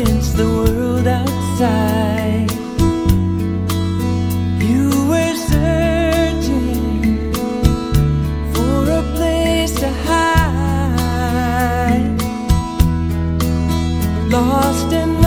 against the world outside. You were searching for a place to hide, lost and.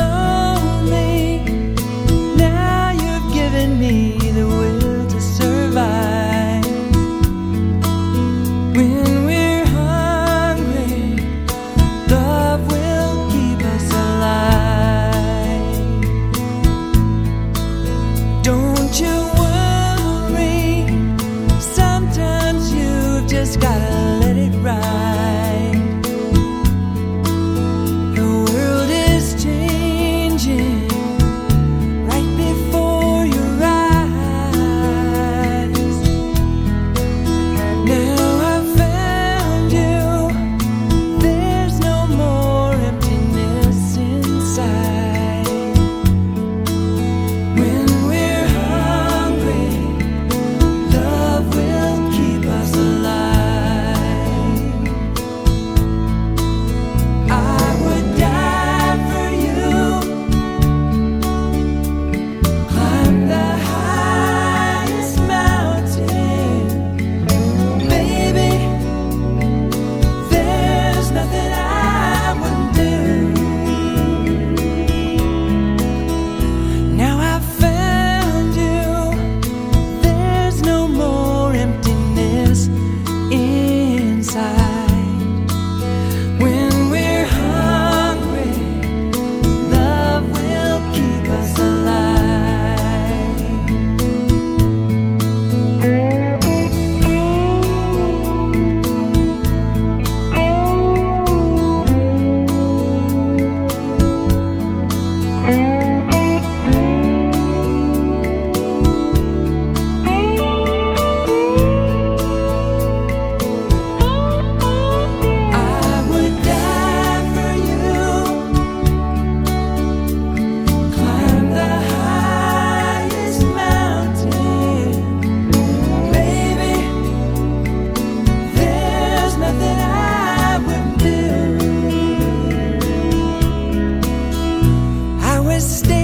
stay